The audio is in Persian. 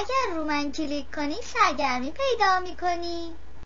اگر رو من کلیک کنی سرگرمی پیدا می‌کنی.